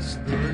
Still.